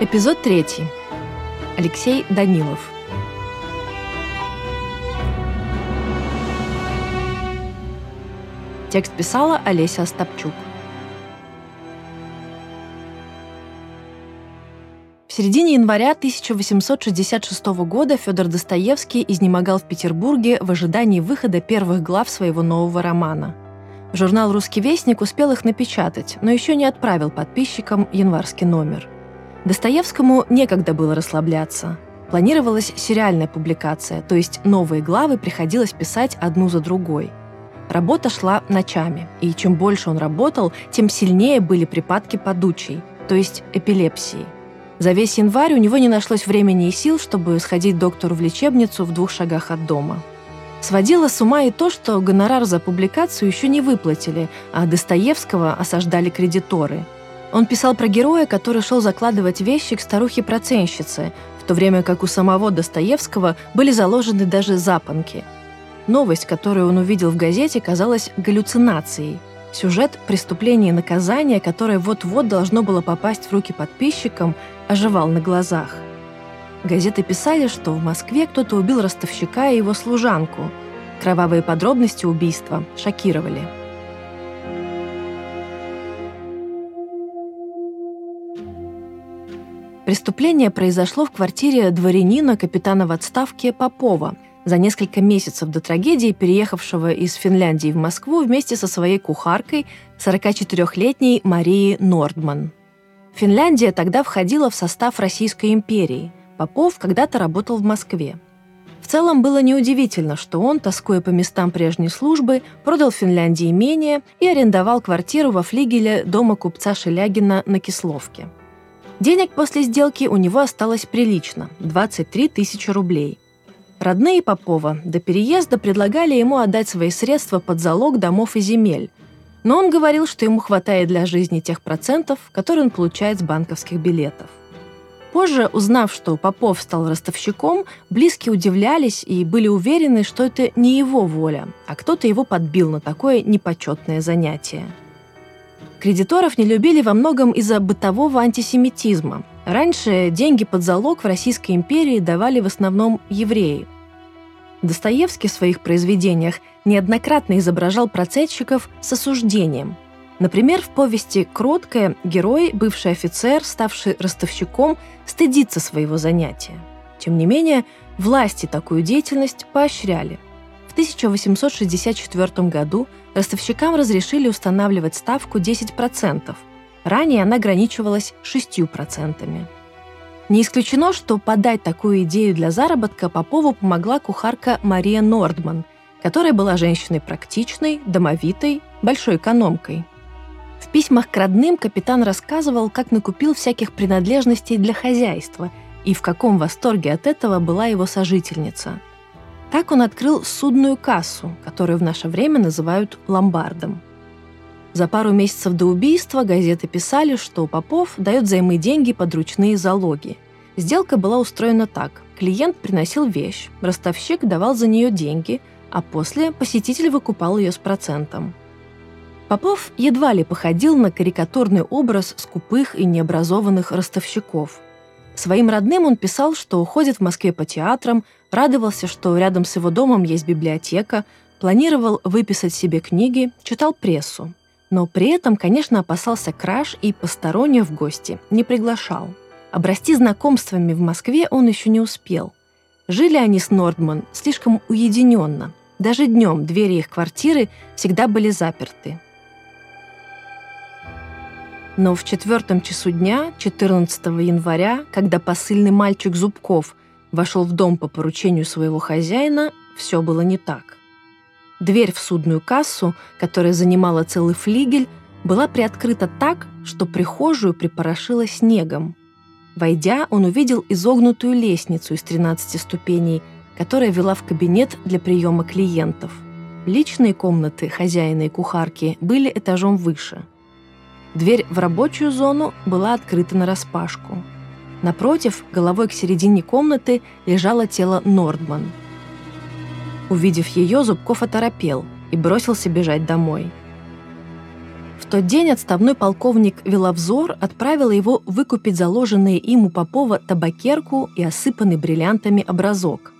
Эпизод третий. Алексей Данилов. Текст писала Олеся Остапчук. В середине января 1866 года Федор Достоевский изнемогал в Петербурге в ожидании выхода первых глав своего нового романа. Журнал «Русский вестник» успел их напечатать, но еще не отправил подписчикам январский номер – Достоевскому некогда было расслабляться. Планировалась сериальная публикация, то есть новые главы приходилось писать одну за другой. Работа шла ночами, и чем больше он работал, тем сильнее были припадки подучей, то есть эпилепсии. За весь январь у него не нашлось времени и сил, чтобы сходить доктору в лечебницу в двух шагах от дома. Сводило с ума и то, что гонорар за публикацию еще не выплатили, а Достоевского осаждали кредиторы – он писал про героя, который шел закладывать вещи к старухе-проценщице, в то время как у самого Достоевского были заложены даже запонки. Новость, которую он увидел в газете, казалась галлюцинацией. Сюжет преступления и наказания, которое вот-вот должно было попасть в руки подписчикам, оживал на глазах. Газеты писали, что в Москве кто-то убил ростовщика и его служанку. Кровавые подробности убийства шокировали. Преступление произошло в квартире дворянина капитана в отставке Попова, за несколько месяцев до трагедии, переехавшего из Финляндии в Москву вместе со своей кухаркой, 44-летней Марией Нордман. Финляндия тогда входила в состав Российской империи. Попов когда-то работал в Москве. В целом было неудивительно, что он, тоскуя по местам прежней службы, продал Финляндии имение и арендовал квартиру во флигеле дома купца Шелягина на Кисловке – Денег после сделки у него осталось прилично – 23 тысячи рублей. Родные Попова до переезда предлагали ему отдать свои средства под залог домов и земель, но он говорил, что ему хватает для жизни тех процентов, которые он получает с банковских билетов. Позже, узнав, что Попов стал ростовщиком, близкие удивлялись и были уверены, что это не его воля, а кто-то его подбил на такое непочетное занятие – Кредиторов не любили во многом из-за бытового антисемитизма. Раньше деньги под залог в Российской империи давали в основном евреи. Достоевский в своих произведениях неоднократно изображал процессчиков с осуждением. Например, в повести «Кроткая» герой, бывший офицер, ставший ростовщиком, стыдится своего занятия. Тем не менее, власти такую деятельность поощряли – 1864 году ростовщикам разрешили устанавливать ставку 10%. Ранее она ограничивалась 6%. Не исключено, что подать такую идею для заработка Попову помогла кухарка Мария Нордман, которая была женщиной практичной, домовитой, большой экономкой. В письмах к родным капитан рассказывал, как накупил всяких принадлежностей для хозяйства и в каком восторге от этого была его сожительница – так он открыл судную кассу, которую в наше время называют ломбардом. За пару месяцев до убийства газеты писали, что Попов дает взаймы деньги под ручные залоги. Сделка была устроена так. Клиент приносил вещь, ростовщик давал за нее деньги, а после посетитель выкупал ее с процентом. Попов едва ли походил на карикатурный образ скупых и необразованных ростовщиков – Своим родным он писал, что ходит в Москве по театрам, радовался, что рядом с его домом есть библиотека, планировал выписать себе книги, читал прессу. Но при этом, конечно, опасался краж и посторонних в гости не приглашал. Обрасти знакомствами в Москве он еще не успел. Жили они с Нордман слишком уединенно. Даже днем двери их квартиры всегда были заперты. Но в четвертом часу дня, 14 января, когда посыльный мальчик Зубков вошел в дом по поручению своего хозяина, все было не так. Дверь в судную кассу, которая занимала целый флигель, была приоткрыта так, что прихожую припорошило снегом. Войдя, он увидел изогнутую лестницу из 13 ступеней, которая вела в кабинет для приема клиентов. Личные комнаты хозяина и кухарки были этажом выше – Дверь в рабочую зону была открыта нараспашку. Напротив, головой к середине комнаты, лежало тело Нордман. Увидев ее, Зубков оторопел и бросился бежать домой. В тот день отставной полковник Веловзор отправил его выкупить заложенные им у Попова табакерку и осыпанный бриллиантами образок.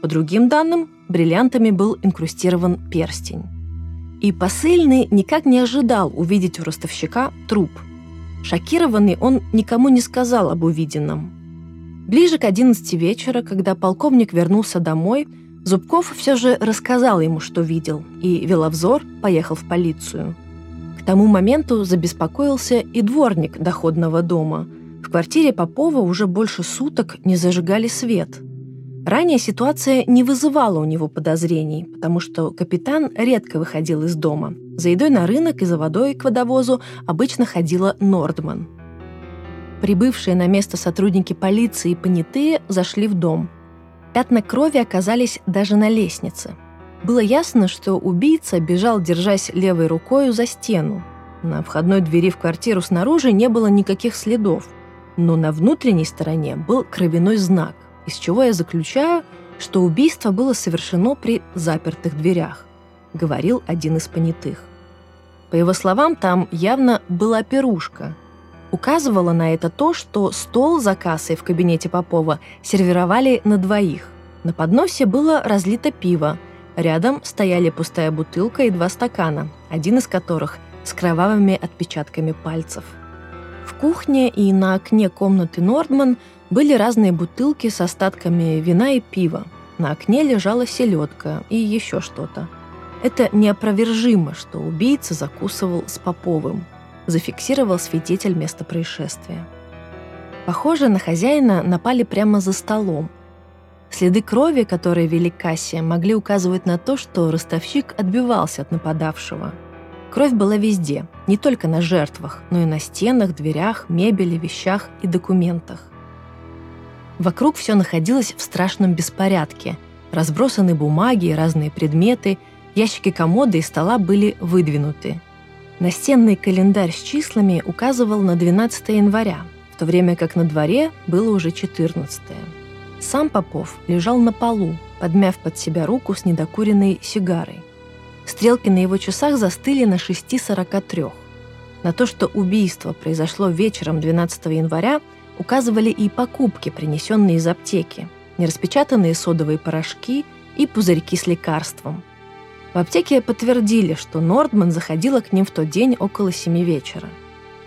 По другим данным, бриллиантами был инкрустирован перстень. И посыльный никак не ожидал увидеть у ростовщика труп. Шокированный он никому не сказал об увиденном. Ближе к 11 вечера, когда полковник вернулся домой, Зубков все же рассказал ему, что видел, и Веловзор поехал в полицию. К тому моменту забеспокоился и дворник доходного дома. В квартире Попова уже больше суток не зажигали свет. Ранее ситуация не вызывала у него подозрений, потому что капитан редко выходил из дома. За едой на рынок и за водой к водовозу обычно ходила Нордман. Прибывшие на место сотрудники полиции и понятые зашли в дом – Пятна крови оказались даже на лестнице. Было ясно, что убийца бежал, держась левой рукой за стену. На входной двери в квартиру снаружи не было никаких следов, но на внутренней стороне был кровяной знак, из чего я заключаю, что убийство было совершено при запертых дверях, говорил один из понятых. По его словам, там явно была пирушка. Указывало на это то, что стол за кассой в кабинете Попова сервировали на двоих. На подносе было разлито пиво. Рядом стояли пустая бутылка и два стакана, один из которых с кровавыми отпечатками пальцев. В кухне и на окне комнаты Нордман были разные бутылки с остатками вина и пива. На окне лежала селедка и еще что-то. Это неопровержимо, что убийца закусывал с Поповым – зафиксировал свидетель места происшествия. Похоже, на хозяина напали прямо за столом. Следы крови, которые вели кассе, могли указывать на то, что ростовщик отбивался от нападавшего. Кровь была везде, не только на жертвах, но и на стенах, дверях, мебели, вещах и документах. Вокруг все находилось в страшном беспорядке. Разбросаны бумаги и разные предметы, ящики комода и стола были выдвинуты – Настенный календарь с числами указывал на 12 января, в то время как на дворе было уже 14. Сам Попов лежал на полу, подмяв под себя руку с недокуренной сигарой. Стрелки на его часах застыли на 6.43. На то, что убийство произошло вечером 12 января, указывали и покупки, принесенные из аптеки, нераспечатанные содовые порошки и пузырьки с лекарством – в аптеке подтвердили, что Нордман заходила к ним в тот день около семи вечера.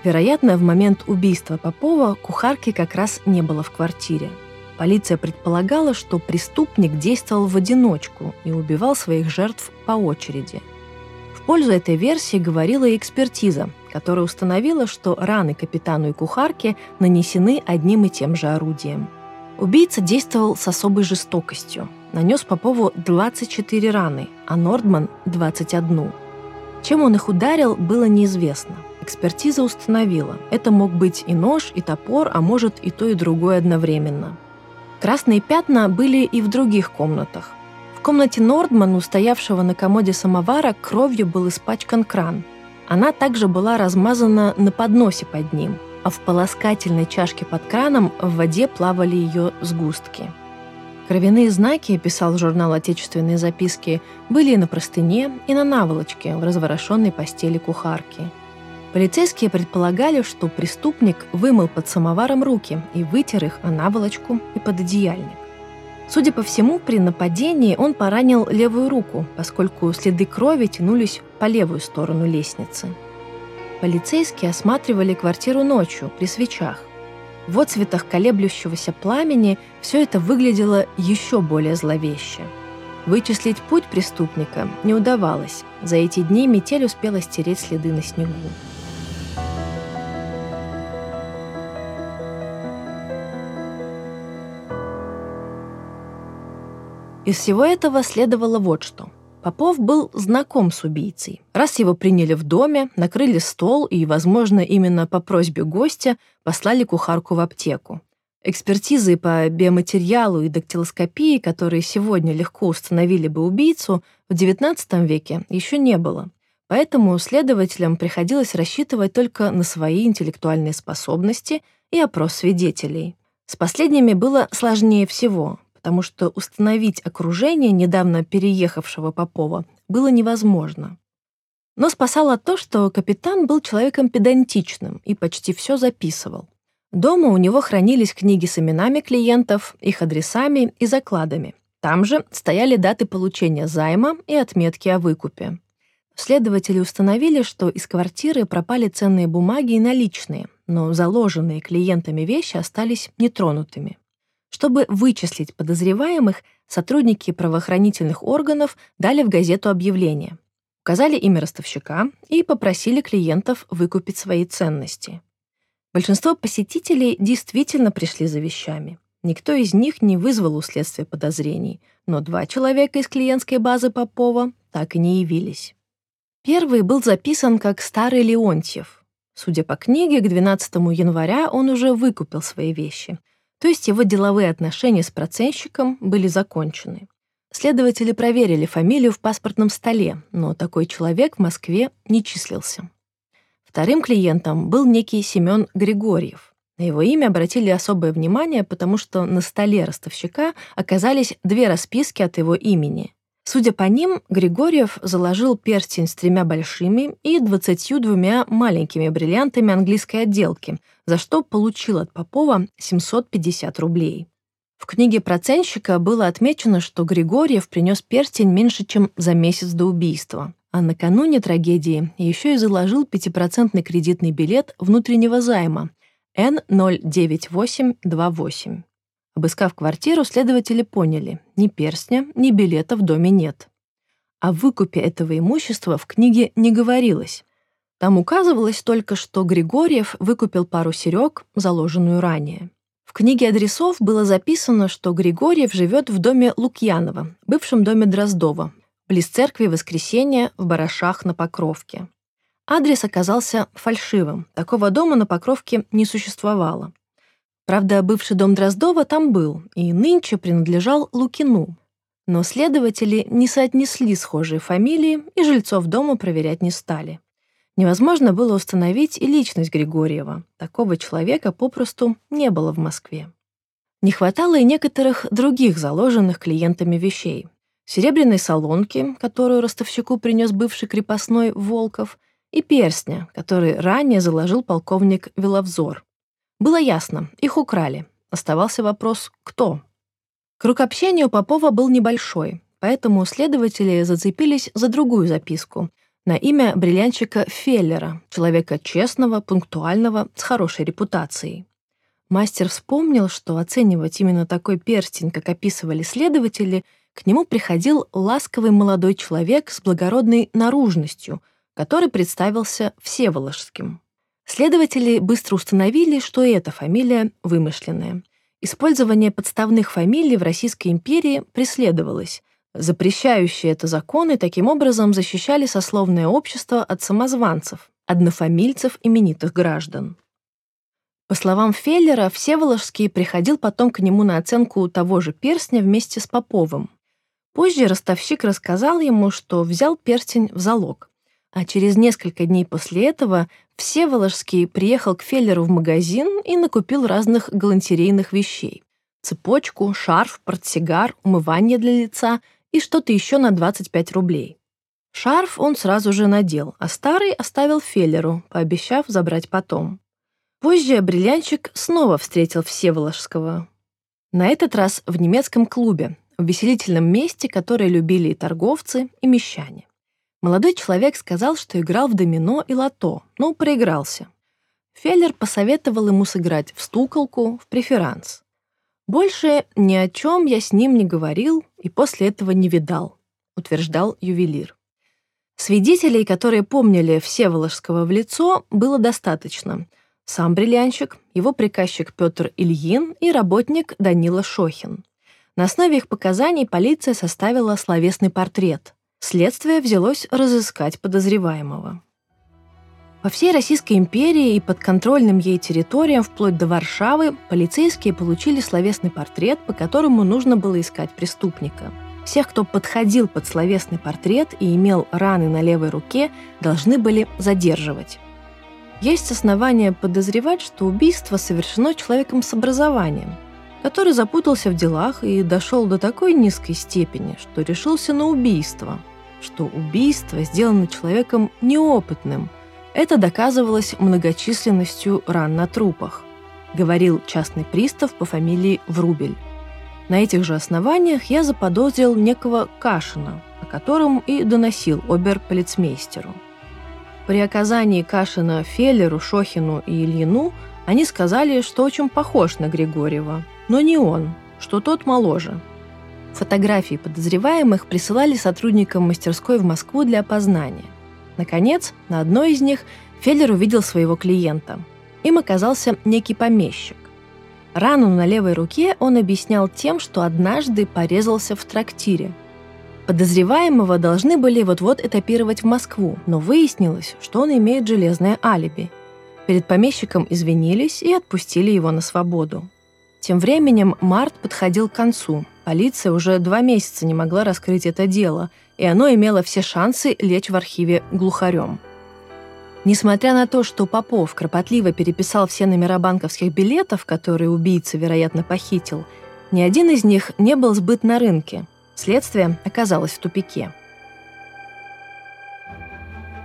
Вероятно, в момент убийства Попова кухарки как раз не было в квартире. Полиция предполагала, что преступник действовал в одиночку и убивал своих жертв по очереди. Пользу этой версии говорила и экспертиза, которая установила, что раны капитану и кухарке нанесены одним и тем же орудием. Убийца действовал с особой жестокостью нанес Попову 24 раны, а Нордман – 21. Чем он их ударил, было неизвестно. Экспертиза установила, это мог быть и нож, и топор, а может и то, и другое одновременно. Красные пятна были и в других комнатах. Комнате Нордмана, стоявшего на комоде самовара, кровью был испачкан кран. Она также была размазана на подносе под ним, а в полоскательной чашке под краном в воде плавали ее сгустки. Кровяные знаки, писал журнал «Отечественные записки», были и на простыне, и на наволочке в разворошенной постели кухарки. Полицейские предполагали, что преступник вымыл под самоваром руки и вытер их о наволочку и пододеяльник. Судя по всему, при нападении он поранил левую руку, поскольку следы крови тянулись по левую сторону лестницы. Полицейские осматривали квартиру ночью при свечах. В отцветах колеблющегося пламени все это выглядело еще более зловеще. Вычислить путь преступника не удавалось. За эти дни метель успела стереть следы на снегу. Из всего этого следовало вот что. Попов был знаком с убийцей. Раз его приняли в доме, накрыли стол и, возможно, именно по просьбе гостя послали кухарку в аптеку. Экспертизы по биоматериалу и дактилоскопии, которые сегодня легко установили бы убийцу, в XIX веке еще не было. Поэтому следователям приходилось рассчитывать только на свои интеллектуальные способности и опрос свидетелей. С последними было сложнее всего, потому что установить окружение недавно переехавшего Попова было невозможно. Но спасало то, что капитан был человеком педантичным и почти все записывал. Дома у него хранились книги с именами клиентов, их адресами и закладами. Там же стояли даты получения займа и отметки о выкупе. Следователи установили, что из квартиры пропали ценные бумаги и наличные, но заложенные клиентами вещи остались нетронутыми. Чтобы вычислить подозреваемых, сотрудники правоохранительных органов дали в газету объявление. Указали имя ростовщика и попросили клиентов выкупить свои ценности. Большинство посетителей действительно пришли за вещами. Никто из них не вызвал у следствия подозрений, но два человека из клиентской базы Попова так и не явились. Первый был записан как «Старый Леонтьев». Судя по книге, к 12 января он уже выкупил свои вещи, то есть его деловые отношения с процентщиком были закончены. Следователи проверили фамилию в паспортном столе, но такой человек в Москве не числился. Вторым клиентом был некий Семен Григорьев. На его имя обратили особое внимание, потому что на столе ростовщика оказались две расписки от его имени. Судя по ним, Григорьев заложил перстень с тремя большими и двадцатью двумя маленькими бриллиантами английской отделки, за что получил от Попова 750 рублей. В книге проценщика было отмечено, что Григорьев принес перстень меньше, чем за месяц до убийства. А накануне трагедии еще и заложил пятипроцентный кредитный билет внутреннего займа N09828. Обыскав квартиру, следователи поняли, ни перстня, ни билета в доме нет. О выкупе этого имущества в книге не говорилось. Там указывалось только, что Григорьев выкупил пару серег, заложенную ранее. В книге адресов было записано, что Григорьев живет в доме Лукьянова, бывшем доме Дроздова, близ церкви Воскресения в Барашах на Покровке. Адрес оказался фальшивым. Такого дома на Покровке не существовало. Правда, бывший дом Дроздова там был и нынче принадлежал Лукину. Но следователи не соотнесли схожие фамилии и жильцов дома проверять не стали. Невозможно было установить и личность Григорьева. Такого человека попросту не было в Москве. Не хватало и некоторых других заложенных клиентами вещей. Серебряной солонки, которую ростовщику принес бывший крепостной Волков, и перстня, который ранее заложил полковник Веловзор. Было ясно, их украли. Оставался вопрос «кто?». Круг общения у Попова был небольшой, поэтому следователи зацепились за другую записку на имя бриллианчика Феллера, человека честного, пунктуального, с хорошей репутацией. Мастер вспомнил, что оценивать именно такой перстень, как описывали следователи, к нему приходил ласковый молодой человек с благородной наружностью, который представился Всеволожским. Следователи быстро установили, что эта фамилия вымышленная. Использование подставных фамилий в Российской империи преследовалось. Запрещающие это законы таким образом защищали сословное общество от самозванцев, однофамильцев именитых граждан. По словам Феллера, Всеволожский приходил потом к нему на оценку того же перстня вместе с Поповым. Позже ростовщик рассказал ему, что взял перстень в залог. А через несколько дней после этого Всеволожский приехал к Феллеру в магазин и накупил разных галантерейных вещей. Цепочку, шарф, портсигар, умывание для лица и что-то еще на 25 рублей. Шарф он сразу же надел, а старый оставил Феллеру, пообещав забрать потом. Позже бриллианчик снова встретил Всеволожского. На этот раз в немецком клубе, в веселительном месте, которое любили и торговцы, и мещане. Молодой человек сказал, что играл в домино и лото, но проигрался. Феллер посоветовал ему сыграть в стуколку, в преферанс. «Больше ни о чем я с ним не говорил и после этого не видал», утверждал ювелир. Свидетелей, которые помнили Всеволожского в лицо, было достаточно. Сам бриллианщик, его приказчик Петр Ильин и работник Данила Шохин. На основе их показаний полиция составила словесный портрет. Следствие взялось разыскать подозреваемого. По всей Российской империи и подконтрольным ей территориям, вплоть до Варшавы, полицейские получили словесный портрет, по которому нужно было искать преступника. Всех, кто подходил под словесный портрет и имел раны на левой руке, должны были задерживать. Есть основания подозревать, что убийство совершено человеком с образованием, который запутался в делах и дошел до такой низкой степени, что решился на убийство – что убийство сделано человеком неопытным. Это доказывалось многочисленностью ран на трупах, говорил частный пристав по фамилии Врубель. На этих же основаниях я заподозрил некого Кашина, о котором и доносил обер-полицмейстеру. При оказании Кашина Феллеру, Шохину и Ильину они сказали, что очень похож на Григорьева, но не он, что тот моложе. Фотографии подозреваемых присылали сотрудникам мастерской в Москву для опознания. Наконец, на одной из них Феллер увидел своего клиента. Им оказался некий помещик. Рану на левой руке он объяснял тем, что однажды порезался в трактире. Подозреваемого должны были вот-вот этапировать в Москву, но выяснилось, что он имеет железное алиби. Перед помещиком извинились и отпустили его на свободу. Тем временем март подходил к концу. Полиция уже два месяца не могла раскрыть это дело, и оно имело все шансы лечь в архиве глухарем. Несмотря на то, что Попов кропотливо переписал все номера банковских билетов, которые убийца, вероятно, похитил, ни один из них не был сбыт на рынке. Следствие оказалось в тупике.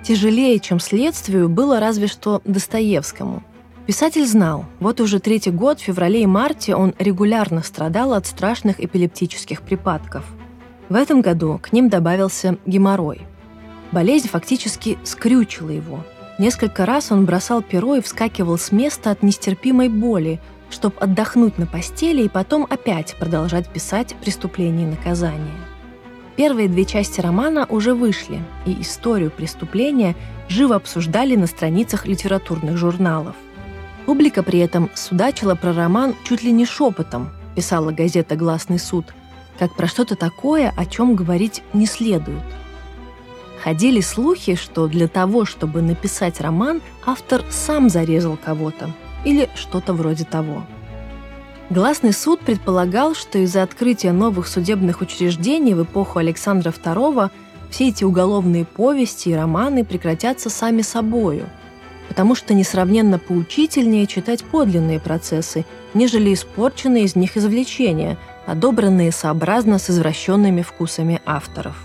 Тяжелее, чем следствию, было разве что Достоевскому – Писатель знал, вот уже третий год, в феврале и марте, он регулярно страдал от страшных эпилептических припадков. В этом году к ним добавился геморрой. Болезнь фактически скрючила его. Несколько раз он бросал перо и вскакивал с места от нестерпимой боли, чтобы отдохнуть на постели и потом опять продолжать писать «Преступление и наказание». Первые две части романа уже вышли, и историю преступления живо обсуждали на страницах литературных журналов – Публика при этом судачила про роман чуть ли не шепотом, писала газета «Гласный суд», как про что-то такое, о чем говорить не следует. Ходили слухи, что для того, чтобы написать роман, автор сам зарезал кого-то или что-то вроде того. Гласный суд предполагал, что из-за открытия новых судебных учреждений в эпоху Александра II все эти уголовные повести и романы прекратятся сами собою – потому что несравненно поучительнее читать подлинные процессы, нежели испорченные из них извлечения, одобранные сообразно с извращенными вкусами авторов.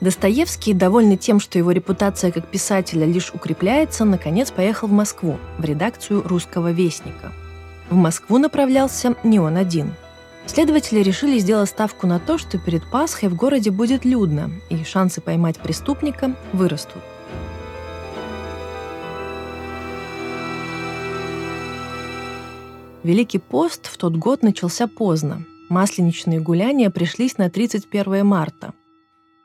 Достоевский, довольный тем, что его репутация как писателя лишь укрепляется, наконец поехал в Москву, в редакцию «Русского вестника». В Москву направлялся не он один. Следователи решили сделать ставку на то, что перед Пасхой в городе будет людно, и шансы поймать преступника вырастут. Великий пост в тот год начался поздно. Масленичные гуляния пришлись на 31 марта.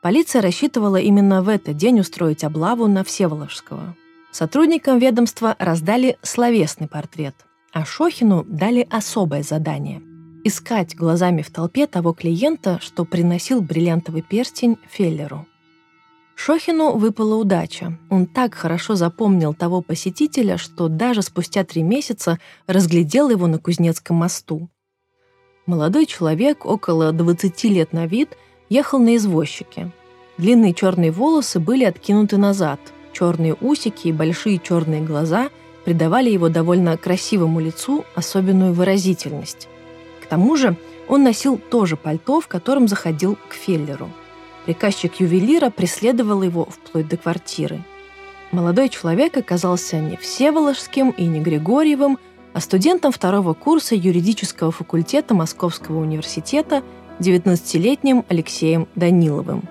Полиция рассчитывала именно в этот день устроить облаву на Всеволожского. Сотрудникам ведомства раздали словесный портрет, а Шохину дали особое задание – искать глазами в толпе того клиента, что приносил бриллиантовый перстень Феллеру – Шохину выпала удача. Он так хорошо запомнил того посетителя, что даже спустя три месяца разглядел его на Кузнецком мосту. Молодой человек, около 20 лет на вид, ехал на извозчике. Длинные черные волосы были откинуты назад, черные усики и большие черные глаза придавали его довольно красивому лицу особенную выразительность. К тому же он носил то же пальто, в котором заходил к Феллеру – Приказчик ювелира преследовал его вплоть до квартиры. Молодой человек оказался не Всеволожским и не Григорьевым, а студентом второго курса юридического факультета Московского университета 19-летним Алексеем Даниловым.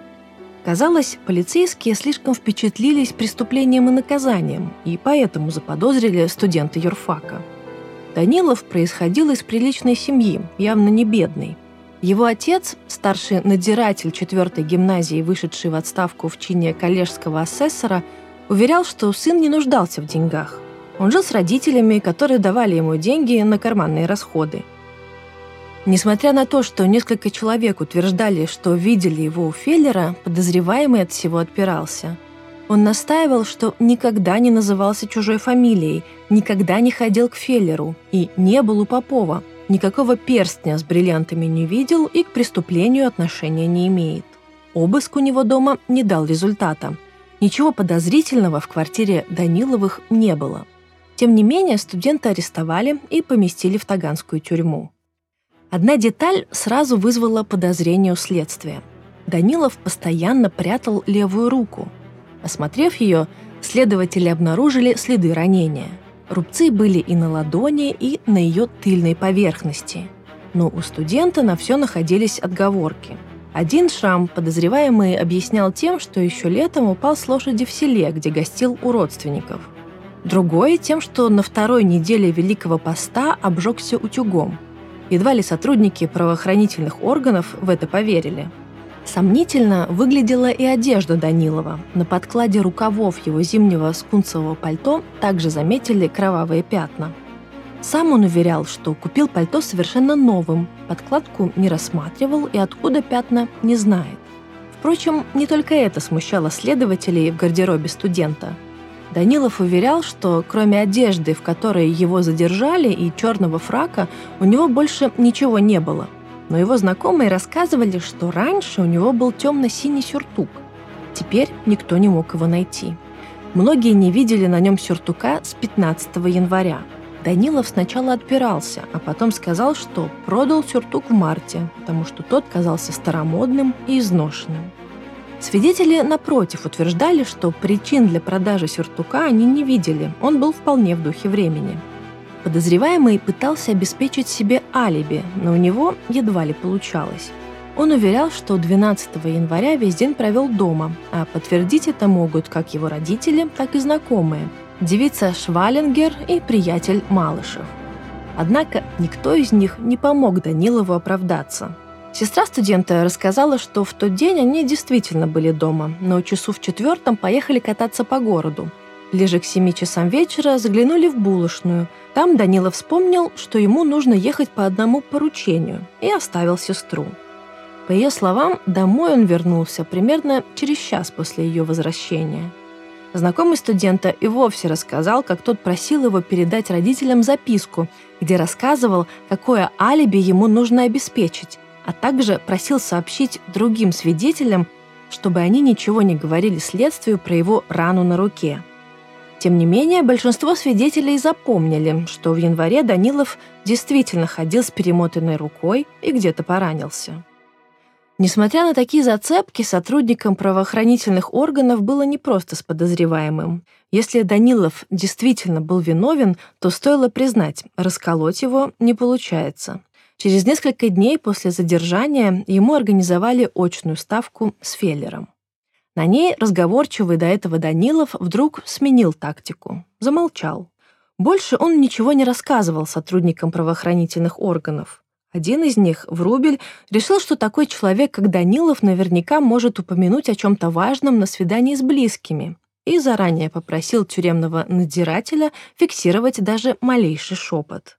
Казалось, полицейские слишком впечатлились преступлением и наказанием, и поэтому заподозрили студента юрфака. Данилов происходил из приличной семьи, явно не бедной – его отец, старший надзиратель 4 гимназии, вышедший в отставку в чине коллежского асессора, уверял, что сын не нуждался в деньгах. Он жил с родителями, которые давали ему деньги на карманные расходы. Несмотря на то, что несколько человек утверждали, что видели его у Феллера, подозреваемый от всего отпирался. Он настаивал, что никогда не назывался чужой фамилией, никогда не ходил к Феллеру и не был у Попова – Никакого перстня с бриллиантами не видел и к преступлению отношения не имеет. Обыск у него дома не дал результата. Ничего подозрительного в квартире Даниловых не было. Тем не менее, студента арестовали и поместили в Таганскую тюрьму. Одна деталь сразу вызвала подозрение у следствия. Данилов постоянно прятал левую руку. Осмотрев ее, следователи обнаружили следы ранения. Рубцы были и на ладони, и на ее тыльной поверхности. Но у студента на все находились отговорки. Один шрам подозреваемый объяснял тем, что еще летом упал с лошади в селе, где гостил у родственников. Другой – тем, что на второй неделе Великого Поста обжегся утюгом. Едва ли сотрудники правоохранительных органов в это поверили – Сомнительно выглядела и одежда Данилова. На подкладе рукавов его зимнего скунцевого пальто также заметили кровавые пятна. Сам он уверял, что купил пальто совершенно новым, подкладку не рассматривал и откуда пятна не знает. Впрочем, не только это смущало следователей в гардеробе студента. Данилов уверял, что кроме одежды, в которой его задержали, и черного фрака, у него больше ничего не было – но его знакомые рассказывали, что раньше у него был темно-синий сюртук. Теперь никто не мог его найти. Многие не видели на нем сюртука с 15 января. Данилов сначала отпирался, а потом сказал, что продал сюртук в марте, потому что тот казался старомодным и изношенным. Свидетели, напротив, утверждали, что причин для продажи сюртука они не видели, он был вполне в духе времени – Подозреваемый пытался обеспечить себе алиби, но у него едва ли получалось. Он уверял, что 12 января весь день провел дома, а подтвердить это могут как его родители, так и знакомые – девица Швалингер и приятель Малышев. Однако никто из них не помог Данилову оправдаться. Сестра студента рассказала, что в тот день они действительно были дома, но часу в четвертом поехали кататься по городу. Ближе к семи часам вечера заглянули в булочную – там Данила вспомнил, что ему нужно ехать по одному поручению, и оставил сестру. По ее словам, домой он вернулся примерно через час после ее возвращения. Знакомый студента и вовсе рассказал, как тот просил его передать родителям записку, где рассказывал, какое алиби ему нужно обеспечить, а также просил сообщить другим свидетелям, чтобы они ничего не говорили следствию про его рану на руке – тем не менее, большинство свидетелей запомнили, что в январе Данилов действительно ходил с перемотанной рукой и где-то поранился. Несмотря на такие зацепки, сотрудникам правоохранительных органов было непросто с подозреваемым. Если Данилов действительно был виновен, то стоило признать, расколоть его не получается. Через несколько дней после задержания ему организовали очную ставку с Феллером. На ней разговорчивый до этого Данилов вдруг сменил тактику, замолчал. Больше он ничего не рассказывал сотрудникам правоохранительных органов. Один из них, Врубель, решил, что такой человек, как Данилов, наверняка может упомянуть о чем-то важном на свидании с близкими, и заранее попросил тюремного надзирателя фиксировать даже малейший шепот.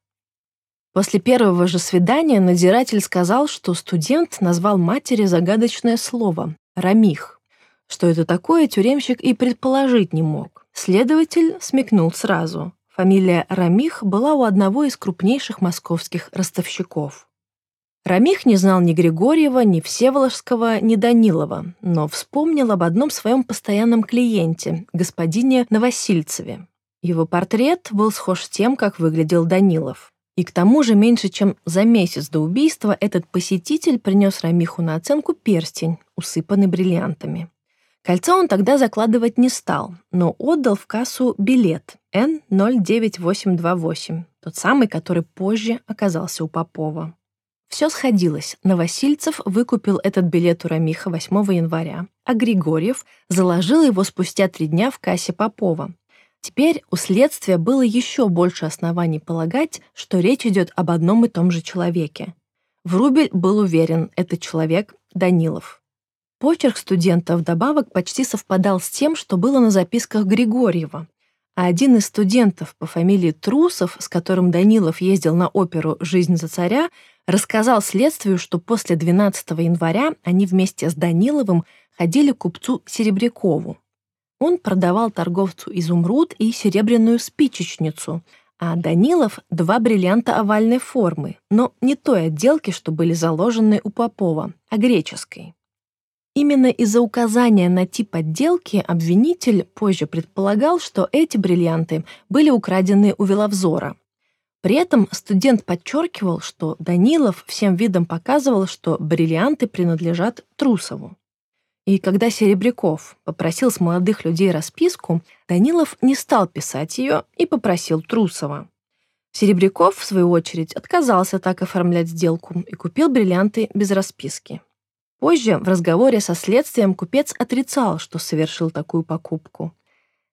После первого же свидания надзиратель сказал, что студент назвал матери загадочное слово «рамих», что это такое, тюремщик и предположить не мог. Следователь смекнул сразу. Фамилия Рамих была у одного из крупнейших московских ростовщиков. Рамих не знал ни Григорьева, ни Всеволожского, ни Данилова, но вспомнил об одном своем постоянном клиенте, господине Новосильцеве. Его портрет был схож с тем, как выглядел Данилов. И к тому же меньше чем за месяц до убийства этот посетитель принес Рамиху на оценку перстень, усыпанный бриллиантами. Кольцо он тогда закладывать не стал, но отдал в кассу билет N09828, тот самый, который позже оказался у Попова. Все сходилось. Новосильцев выкупил этот билет у Рамиха 8 января, а Григорьев заложил его спустя три дня в кассе Попова. Теперь у следствия было еще больше оснований полагать, что речь идет об одном и том же человеке. Врубель был уверен, это человек Данилов. Почерк студента вдобавок почти совпадал с тем, что было на записках Григорьева. А один из студентов по фамилии Трусов, с которым Данилов ездил на оперу «Жизнь за царя», рассказал следствию, что после 12 января они вместе с Даниловым ходили к купцу Серебрякову. Он продавал торговцу изумруд и серебряную спичечницу, а Данилов — два бриллианта овальной формы, но не той отделки, что были заложены у Попова, а греческой. Именно из-за указания на тип отделки обвинитель позже предполагал, что эти бриллианты были украдены у Веловзора. При этом студент подчеркивал, что Данилов всем видом показывал, что бриллианты принадлежат Трусову. И когда Серебряков попросил с молодых людей расписку, Данилов не стал писать ее и попросил Трусова. Серебряков, в свою очередь, отказался так оформлять сделку и купил бриллианты без расписки. Позже в разговоре со следствием купец отрицал, что совершил такую покупку.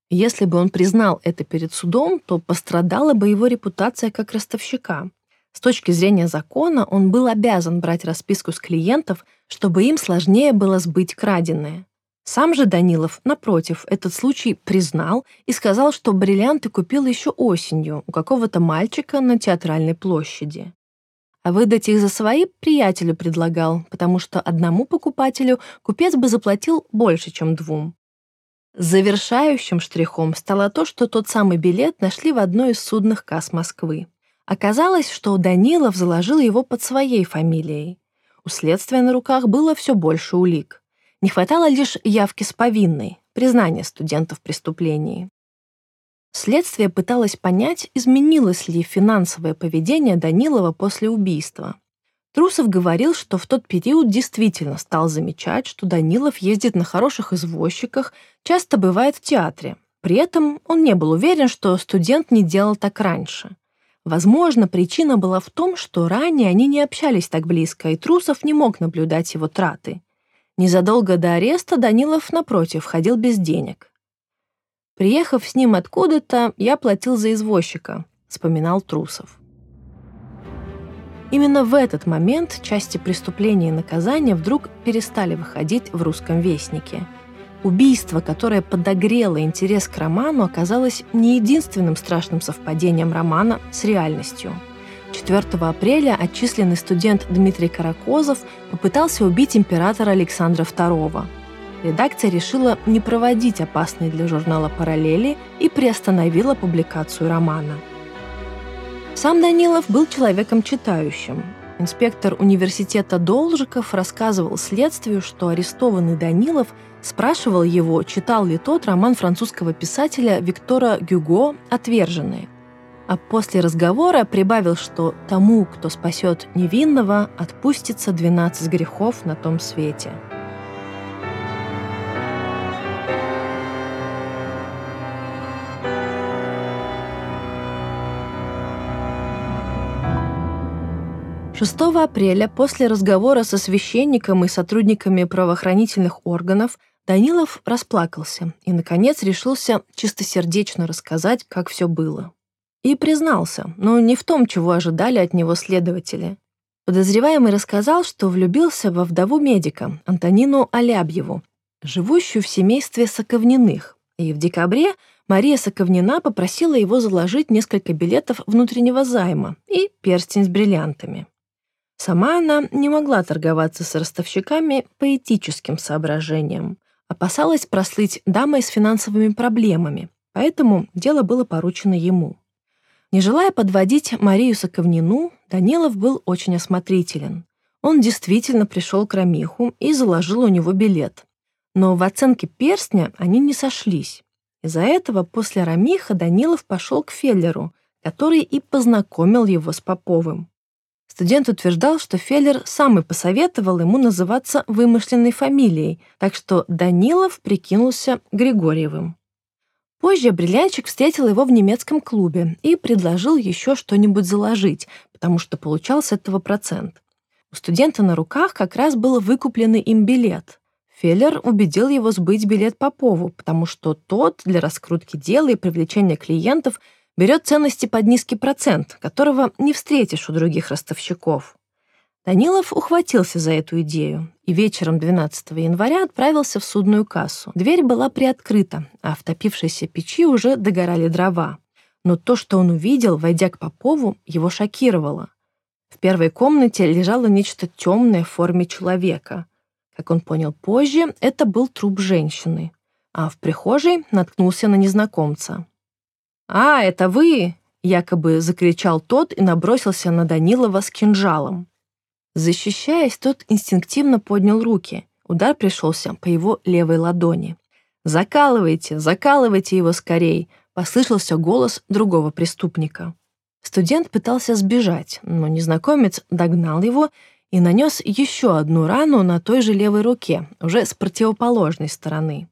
Если бы он признал это перед судом, то пострадала бы его репутация как ростовщика. С точки зрения закона он был обязан брать расписку с клиентов, чтобы им сложнее было сбыть краденое. Сам же Данилов, напротив, этот случай признал и сказал, что бриллианты купил еще осенью у какого-то мальчика на театральной площади. А выдать их за свои приятелю предлагал, потому что одному покупателю купец бы заплатил больше, чем двум. Завершающим штрихом стало то, что тот самый билет нашли в одной из судных касс Москвы. Оказалось, что Данилов заложил его под своей фамилией. У следствия на руках было все больше улик. Не хватало лишь явки с повинной, признания студентов в преступлении. Следствие пыталось понять, изменилось ли финансовое поведение Данилова после убийства. Трусов говорил, что в тот период действительно стал замечать, что Данилов ездит на хороших извозчиках, часто бывает в театре. При этом он не был уверен, что студент не делал так раньше. Возможно, причина была в том, что ранее они не общались так близко, и Трусов не мог наблюдать его траты. Незадолго до ареста Данилов, напротив, ходил без денег. «Приехав с ним откуда-то, я платил за извозчика», — вспоминал Трусов. Именно в этот момент части преступления и наказания вдруг перестали выходить в русском вестнике. Убийство, которое подогрело интерес к роману, оказалось не единственным страшным совпадением романа с реальностью. 4 апреля отчисленный студент Дмитрий Каракозов попытался убить императора Александра II. Редакция решила не проводить опасные для журнала параллели и приостановила публикацию романа – сам Данилов был человеком читающим. Инспектор университета Должиков рассказывал следствию, что арестованный Данилов спрашивал его, читал ли тот роман французского писателя Виктора Гюго «Отверженные». А после разговора прибавил, что тому, кто спасет невинного, отпустится 12 грехов на том свете – 6 апреля после разговора со священником и сотрудниками правоохранительных органов Данилов расплакался и, наконец, решился чистосердечно рассказать, как все было. И признался, но не в том, чего ожидали от него следователи. Подозреваемый рассказал, что влюбился во вдову медика, Антонину Алябьеву, живущую в семействе Соковниных, и в декабре Мария Соковнина попросила его заложить несколько билетов внутреннего займа и перстень с бриллиантами. Сама она не могла торговаться с ростовщиками по этическим соображениям, опасалась прослыть дамой с финансовыми проблемами, поэтому дело было поручено ему. Не желая подводить Марию Соковнину, Данилов был очень осмотрителен. Он действительно пришел к Рамиху и заложил у него билет. Но в оценке перстня они не сошлись. Из-за этого после Рамиха Данилов пошел к Феллеру, который и познакомил его с Поповым. Студент утверждал, что Феллер сам и посоветовал ему называться вымышленной фамилией, так что Данилов прикинулся Григорьевым. Позже Бриллианчик встретил его в немецком клубе и предложил еще что-нибудь заложить, потому что получал с этого процент. У студента на руках как раз был выкупленный им билет. Феллер убедил его сбыть билет Попову, потому что тот для раскрутки дела и привлечения клиентов – берет ценности под низкий процент, которого не встретишь у других ростовщиков. Данилов ухватился за эту идею и вечером 12 января отправился в судную кассу. Дверь была приоткрыта, а в топившейся печи уже догорали дрова. Но то, что он увидел, войдя к Попову, его шокировало. В первой комнате лежало нечто темное в форме человека. Как он понял позже, это был труп женщины. А в прихожей наткнулся на незнакомца. «А, это вы!» — якобы закричал тот и набросился на Данилова с кинжалом. Защищаясь, тот инстинктивно поднял руки. Удар пришелся по его левой ладони. «Закалывайте, закалывайте его скорей!» — послышался голос другого преступника. Студент пытался сбежать, но незнакомец догнал его и нанес еще одну рану на той же левой руке, уже с противоположной стороны.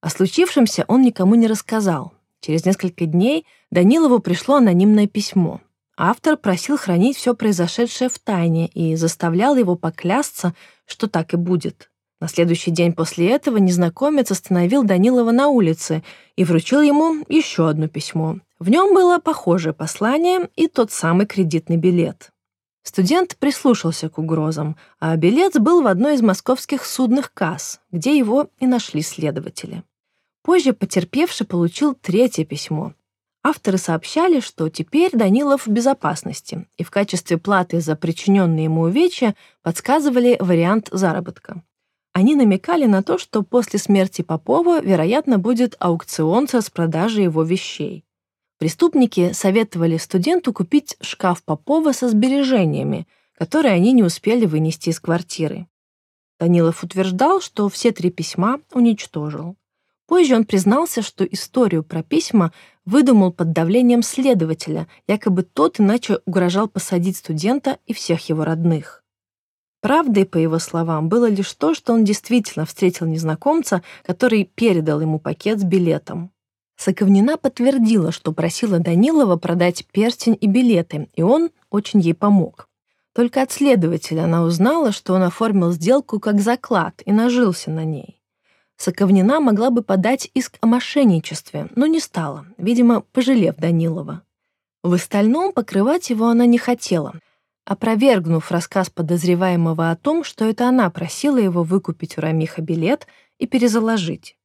О случившемся он никому не рассказал. Через несколько дней Данилову пришло анонимное письмо. Автор просил хранить все произошедшее в тайне и заставлял его поклясться, что так и будет. На следующий день после этого незнакомец остановил Данилова на улице и вручил ему еще одно письмо. В нем было похожее послание и тот самый кредитный билет. Студент прислушался к угрозам, а билет был в одной из московских судных касс, где его и нашли следователи. Позже потерпевший получил третье письмо. Авторы сообщали, что теперь Данилов в безопасности, и в качестве платы за причиненные ему увечья подсказывали вариант заработка. Они намекали на то, что после смерти Попова, вероятно, будет аукцион с распродажей его вещей. Преступники советовали студенту купить шкаф Попова со сбережениями, которые они не успели вынести из квартиры. Данилов утверждал, что все три письма уничтожил. Позже он признался, что историю про письма выдумал под давлением следователя, якобы тот иначе угрожал посадить студента и всех его родных. Правдой, по его словам, было лишь то, что он действительно встретил незнакомца, который передал ему пакет с билетом. Соковнина подтвердила, что просила Данилова продать перстень и билеты, и он очень ей помог. Только от следователя она узнала, что он оформил сделку как заклад и нажился на ней. Соковнина могла бы подать иск о мошенничестве, но не стала, видимо, пожалев Данилова. В остальном покрывать его она не хотела, опровергнув рассказ подозреваемого о том, что это она просила его выкупить у Рамиха билет и перезаложить.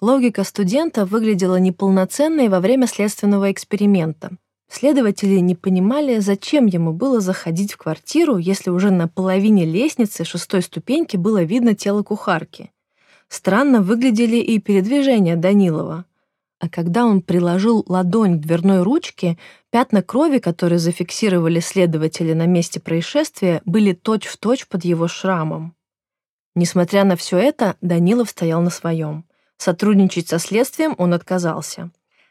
Логика студента выглядела неполноценной во время следственного эксперимента. Следователи не понимали, зачем ему было заходить в квартиру, если уже на половине лестницы шестой ступеньки было видно тело кухарки. Странно выглядели и передвижения Данилова. А когда он приложил ладонь к дверной ручке, пятна крови, которые зафиксировали следователи на месте происшествия, были точь-в-точь точь под его шрамом. Несмотря на все это, Данилов стоял на своем. Сотрудничать со следствием он отказался.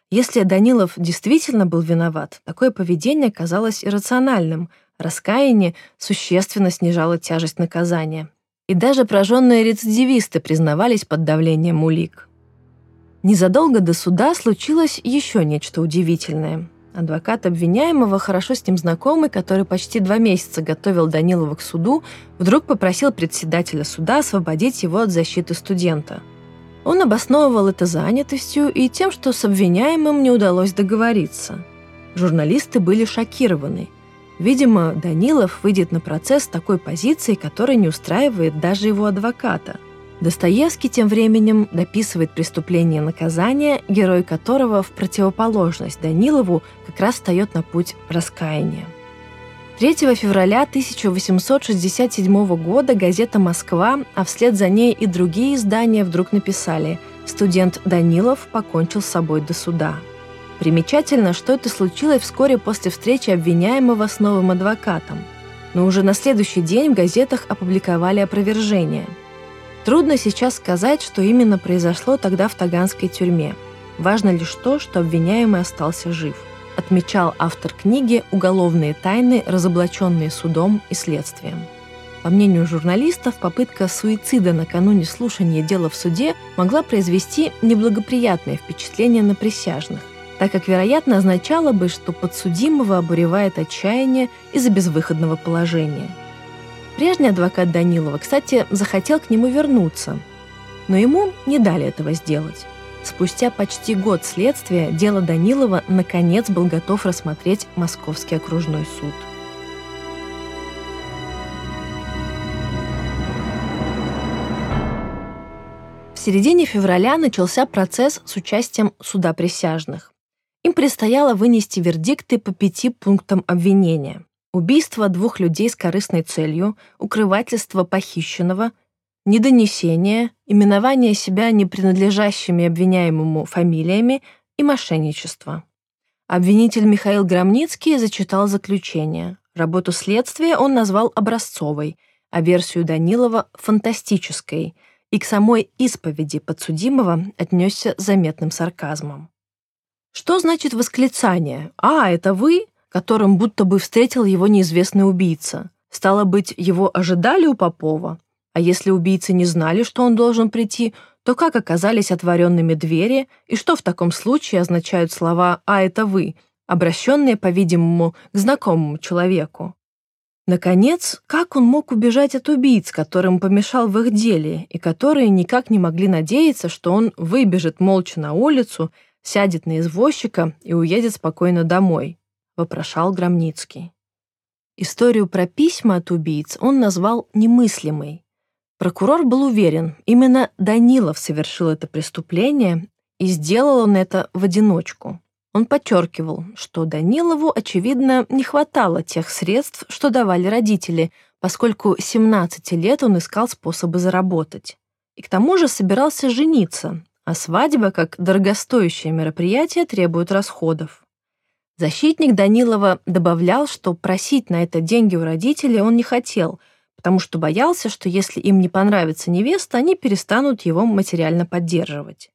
Если Данилов действительно был виноват, такое поведение казалось иррациональным, раскаяние существенно снижало тяжесть наказания. И даже прожженные рецидивисты признавались под давлением улик. Незадолго до суда случилось еще нечто удивительное. Адвокат обвиняемого, хорошо с ним знакомый, который почти два месяца готовил Данилова к суду, вдруг попросил председателя суда освободить его от защиты студента. Он обосновывал это занятостью и тем, что с обвиняемым не удалось договориться. Журналисты были шокированы. Видимо, Данилов выйдет на процесс с такой позиции, которая не устраивает даже его адвоката. Достоевский тем временем дописывает преступление и наказание, герой которого в противоположность Данилову как раз встает на путь раскаяния. 3 февраля 1867 года газета «Москва», а вслед за ней и другие издания вдруг написали «Студент Данилов покончил с собой до суда». Примечательно, что это случилось вскоре после встречи обвиняемого с новым адвокатом. Но уже на следующий день в газетах опубликовали опровержение. Трудно сейчас сказать, что именно произошло тогда в Таганской тюрьме. Важно лишь то, что обвиняемый остался жив. Отмечал автор книги «Уголовные тайны, разоблаченные судом и следствием». По мнению журналистов, попытка суицида накануне слушания дела в суде могла произвести неблагоприятное впечатление на присяжных так как, вероятно, означало бы, что подсудимого обуревает отчаяние из-за безвыходного положения. Прежний адвокат Данилова, кстати, захотел к нему вернуться, но ему не дали этого сделать. Спустя почти год следствия дело Данилова наконец был готов рассмотреть Московский окружной суд. В середине февраля начался процесс с участием суда присяжных. Им предстояло вынести вердикты по пяти пунктам обвинения. Убийство двух людей с корыстной целью, укрывательство похищенного, недонесение, именование себя непринадлежащими обвиняемому фамилиями и мошенничество. Обвинитель Михаил Громницкий зачитал заключение. Работу следствия он назвал образцовой, а версию Данилова — фантастической, и к самой исповеди подсудимого отнесся заметным сарказмом. Что значит восклицание? «А, это вы?» которым будто бы встретил его неизвестный убийца. Стало быть, его ожидали у Попова? А если убийцы не знали, что он должен прийти, то как оказались отворенными двери, и что в таком случае означают слова «а это вы», обращенные, по-видимому, к знакомому человеку? Наконец, как он мог убежать от убийц, которым помешал в их деле, и которые никак не могли надеяться, что он выбежит молча на улицу, сядет на извозчика и уедет спокойно домой? Вопрошал Громницкий. Историю про письма от убийц он назвал немыслимой. Прокурор был уверен, именно Данилов совершил это преступление, и сделал он это в одиночку. Он подчеркивал, что Данилову, очевидно, не хватало тех средств, что давали родители, поскольку 17 лет он искал способы заработать. И к тому же собирался жениться, а свадьба, как дорогостоящее мероприятие, требует расходов. Защитник Данилова добавлял, что просить на это деньги у родителей он не хотел, потому что боялся, что если им не понравится невеста, они перестанут его материально поддерживать.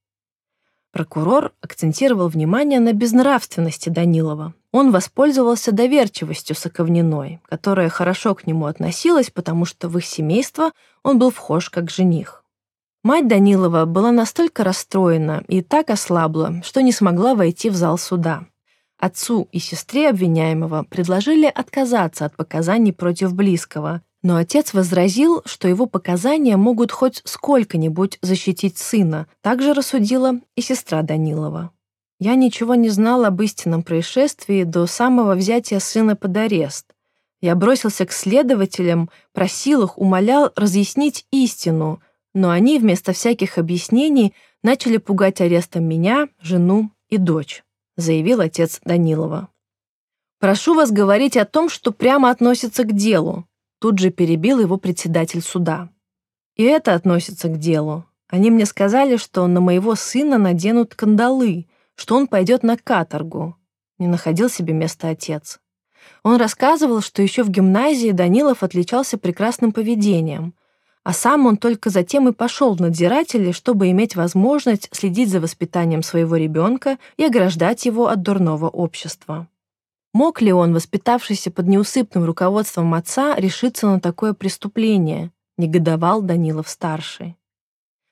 Прокурор акцентировал внимание на безнравственности Данилова. Он воспользовался доверчивостью Соковниной, которая хорошо к нему относилась, потому что в их семейство он был вхож как жених. Мать Данилова была настолько расстроена и так ослабла, что не смогла войти в зал суда. Отцу и сестре обвиняемого предложили отказаться от показаний против близкого, но отец возразил, что его показания могут хоть сколько-нибудь защитить сына, также рассудила и сестра Данилова. Я ничего не знал об истинном происшествии до самого взятия сына под арест. Я бросился к следователям, просил их, умолял разъяснить истину, но они вместо всяких объяснений начали пугать арестом меня, жену и дочь, заявил отец Данилова. Прошу вас говорить о том, что прямо относится к делу. Тут же перебил его председатель суда. И это относится к делу. Они мне сказали, что на моего сына наденут кандалы, что он пойдет на каторгу. Не находил себе места отец. Он рассказывал, что еще в гимназии Данилов отличался прекрасным поведением, а сам он только затем и пошел в надзиратели, чтобы иметь возможность следить за воспитанием своего ребенка и ограждать его от дурного общества. Мог ли он, воспитавшийся под неусыпным руководством отца, решиться на такое преступление? Негодовал Данилов-старший.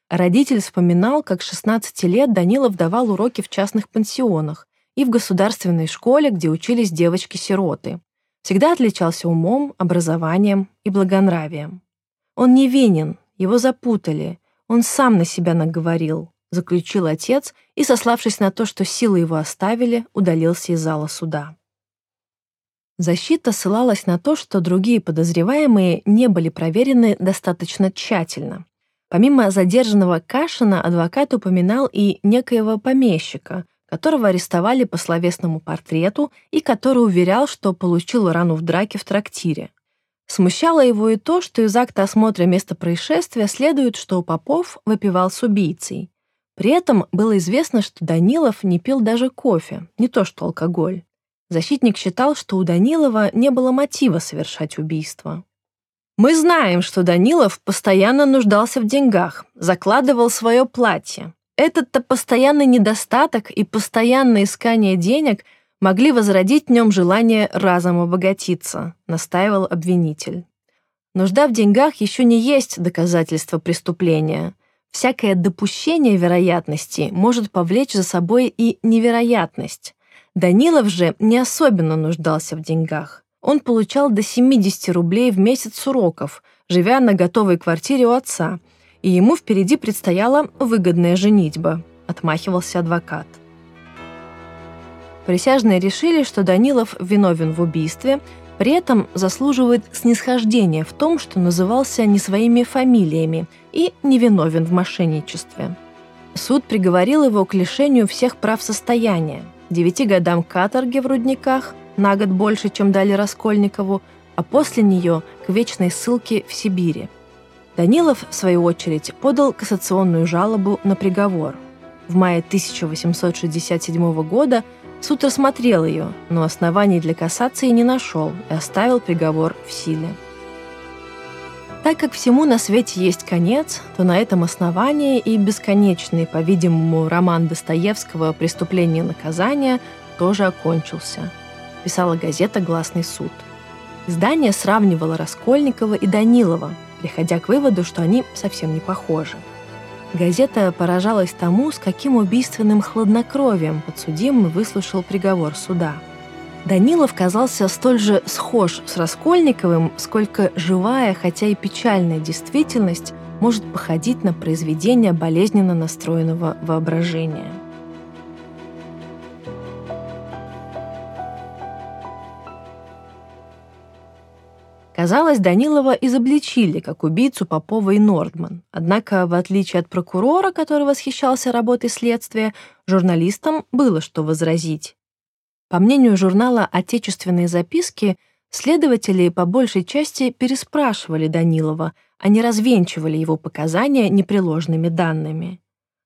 Родитель вспоминал, как 16 лет Данилов давал уроки в частных пансионах и в государственной школе, где учились девочки-сироты. Всегда отличался умом, образованием и благонравием. Он невинен, его запутали, он сам на себя наговорил, заключил отец и, сославшись на то, что силы его оставили, удалился из зала суда. Защита ссылалась на то, что другие подозреваемые не были проверены достаточно тщательно. Помимо задержанного Кашина, адвокат упоминал и некоего помещика, которого арестовали по словесному портрету и который уверял, что получил рану в драке в трактире. Смущало его и то, что из акта осмотра места происшествия следует, что Попов выпивал с убийцей. При этом было известно, что Данилов не пил даже кофе, не то что алкоголь. Защитник считал, что у Данилова не было мотива совершать убийство. Мы знаем, что Данилов постоянно нуждался в деньгах, закладывал свое платье. Этот-то постоянный недостаток и постоянное искание денег могли возродить в нем желание разом обогатиться, настаивал обвинитель. Нужда в деньгах еще не есть доказательство преступления. Всякое допущение вероятности может повлечь за собой и невероятность. Данилов же не особенно нуждался в деньгах. Он получал до 70 рублей в месяц уроков, живя на готовой квартире у отца, и ему впереди предстояла выгодная женитьба, отмахивался адвокат. Присяжные решили, что Данилов виновен в убийстве, при этом заслуживает снисхождения в том, что назывался не своими фамилиями и невиновен в мошенничестве. Суд приговорил его к лишению всех прав состояния – девяти годам каторги в рудниках, на год больше, чем дали Раскольникову, а после нее к вечной ссылке в Сибири. Данилов, в свою очередь, подал кассационную жалобу на приговор. В мае 1867 года суд рассмотрел ее, но оснований для кассации не нашел и оставил приговор в силе. Так как всему на свете есть конец, то на этом основании и бесконечный, по-видимому, роман Достоевского «Преступление и наказание» тоже окончился. писала газета «Гласный суд». Издание сравнивало Раскольникова и Данилова, приходя к выводу, что они совсем не похожи. Газета поражалась тому, с каким убийственным хладнокровием подсудимый выслушал приговор суда. Данилов казался столь же схож с Раскольниковым, сколько живая, хотя и печальная действительность может походить на произведение болезненно настроенного воображения. Казалось, Данилова изобличили как убийцу Попова и Нордман. Однако, в отличие от прокурора, который восхищался работой следствия, журналистам было что возразить. По мнению журнала «Отечественные записки», следователи по большей части переспрашивали Данилова, а не развенчивали его показания непреложными данными.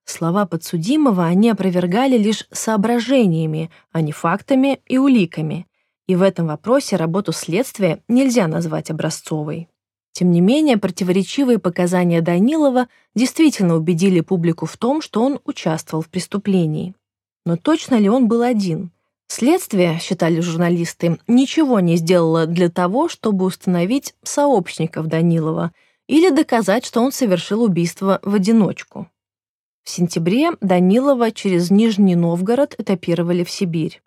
Слова подсудимого они опровергали лишь соображениями, а не фактами и уликами, и в этом вопросе работу следствия нельзя назвать образцовой. Тем не менее, противоречивые показания Данилова действительно убедили публику в том, что он участвовал в преступлении. Но точно ли он был один? Следствие, считали журналисты, ничего не сделало для того, чтобы установить сообщников Данилова или доказать, что он совершил убийство в одиночку. В сентябре Данилова через Нижний Новгород этапировали в Сибирь.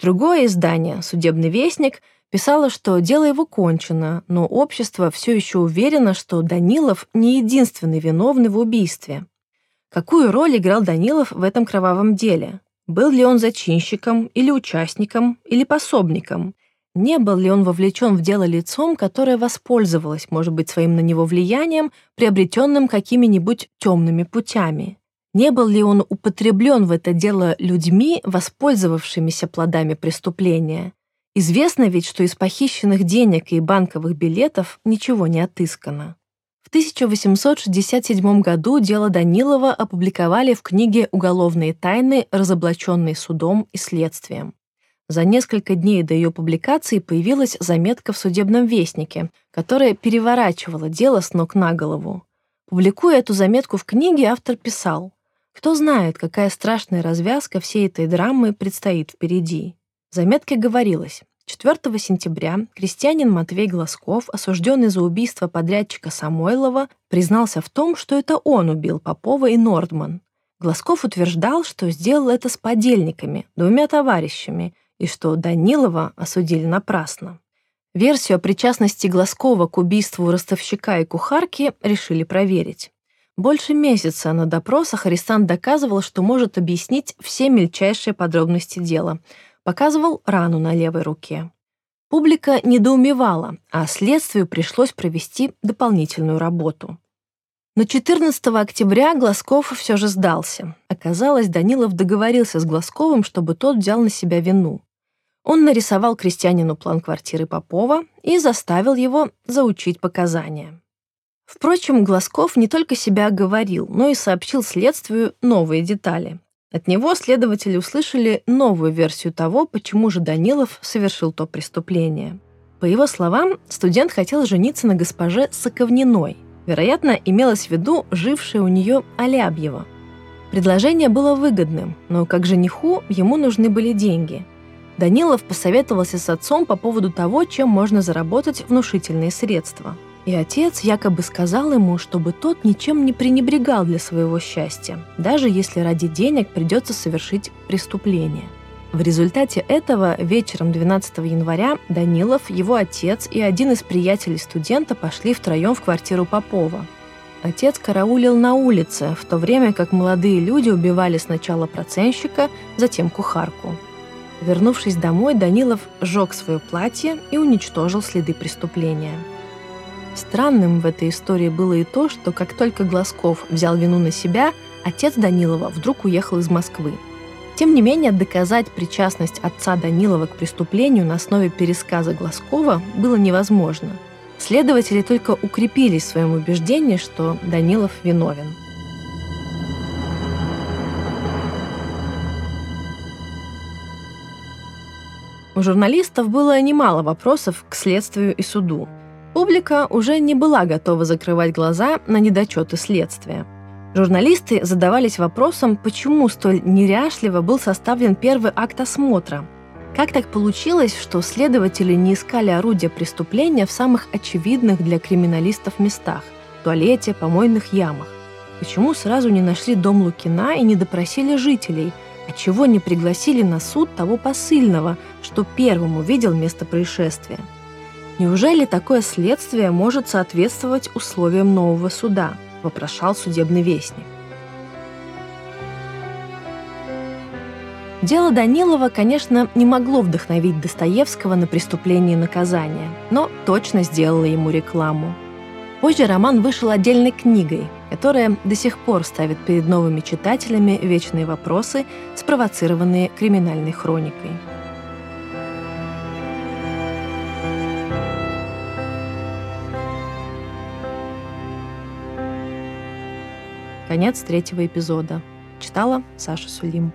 Другое издание, «Судебный вестник», писало, что дело его кончено, но общество все еще уверено, что Данилов не единственный виновный в убийстве. Какую роль играл Данилов в этом кровавом деле? Был ли он зачинщиком или участником или пособником? Не был ли он вовлечен в дело лицом, которое воспользовалось, может быть, своим на него влиянием, приобретенным какими-нибудь темными путями? Не был ли он употреблен в это дело людьми, воспользовавшимися плодами преступления? Известно ведь, что из похищенных денег и банковых билетов ничего не отыскано. В 1867 году дело Данилова опубликовали в книге «Уголовные тайны, разоблаченные судом и следствием». За несколько дней до ее публикации появилась заметка в судебном вестнике, которая переворачивала дело с ног на голову. Публикуя эту заметку в книге, автор писал кто знает, какая страшная развязка всей этой драмы предстоит впереди. В заметке говорилось, 4 сентября крестьянин Матвей Глазков, осужденный за убийство подрядчика Самойлова, признался в том, что это он убил Попова и Нордман. Глазков утверждал, что сделал это с подельниками, двумя товарищами, и что Данилова осудили напрасно. Версию о причастности Глазкова к убийству ростовщика и кухарки решили проверить. Больше месяца на допросах арестант доказывал, что может объяснить все мельчайшие подробности дела. Показывал рану на левой руке. Публика недоумевала, а следствию пришлось провести дополнительную работу. Но 14 октября Глазков все же сдался. Оказалось, Данилов договорился с Глазковым, чтобы тот взял на себя вину. Он нарисовал крестьянину план квартиры Попова и заставил его заучить показания. Впрочем, Глазков не только себя оговорил, но и сообщил следствию новые детали. От него следователи услышали новую версию того, почему же Данилов совершил то преступление. По его словам, студент хотел жениться на госпоже Соковниной. Вероятно, имелось в виду жившая у нее Алябьева. Предложение было выгодным, но как жениху ему нужны были деньги. Данилов посоветовался с отцом по поводу того, чем можно заработать внушительные средства – и отец якобы сказал ему, чтобы тот ничем не пренебрегал для своего счастья, даже если ради денег придется совершить преступление. В результате этого вечером 12 января Данилов, его отец и один из приятелей студента пошли втроем в квартиру Попова. Отец караулил на улице, в то время как молодые люди убивали сначала проценщика, затем кухарку. Вернувшись домой, Данилов сжег свое платье и уничтожил следы преступления – Странным в этой истории было и то, что как только Глазков взял вину на себя, отец Данилова вдруг уехал из Москвы. Тем не менее, доказать причастность отца Данилова к преступлению на основе пересказа Глазкова было невозможно. Следователи только укрепились в своем убеждении, что Данилов виновен. У журналистов было немало вопросов к следствию и суду – Публика уже не была готова закрывать глаза на недочеты следствия. Журналисты задавались вопросом, почему столь неряшливо был составлен первый акт осмотра. Как так получилось, что следователи не искали орудия преступления в самых очевидных для криминалистов местах – туалете, помойных ямах? Почему сразу не нашли дом Лукина и не допросили жителей? Отчего не пригласили на суд того посыльного, что первым увидел место происшествия? Неужели такое следствие может соответствовать условиям нового суда? Вопрошал судебный вестник. Дело Данилова, конечно, не могло вдохновить Достоевского на преступление и наказание, но точно сделало ему рекламу. Позже роман вышел отдельной книгой, которая до сих пор ставит перед новыми читателями вечные вопросы, спровоцированные криминальной хроникой. Конец третьего эпизода. Читала Саша Сулим.